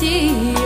see.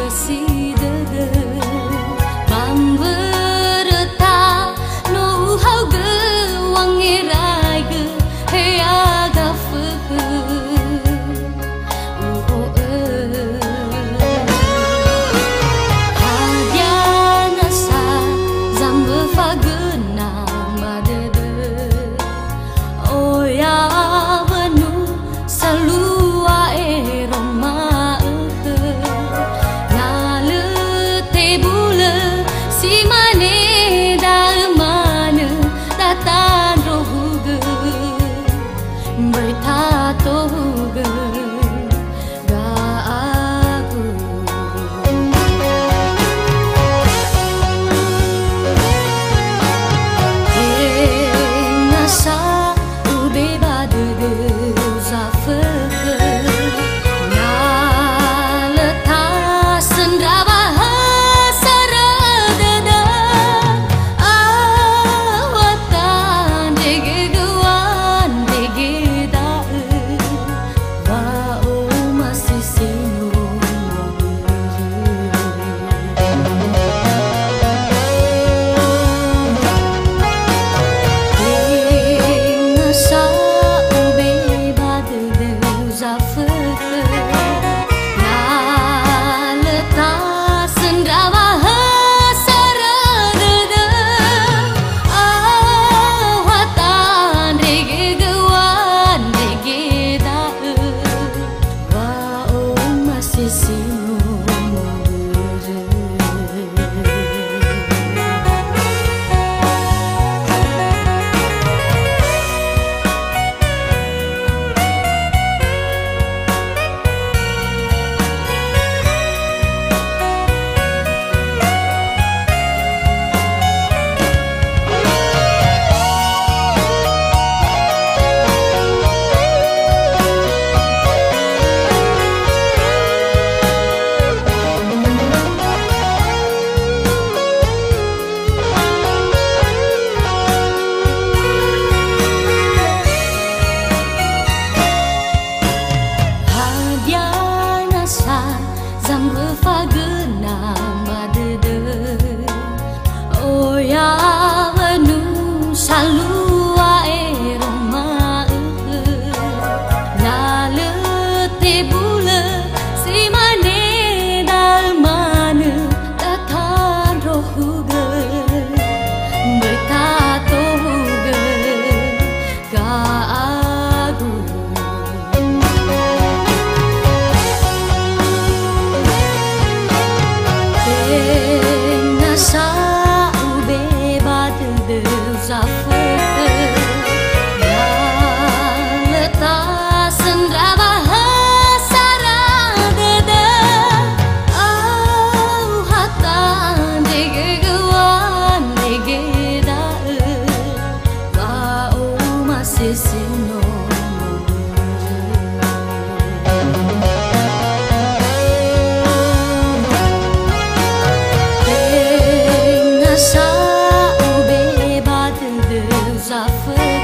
suffer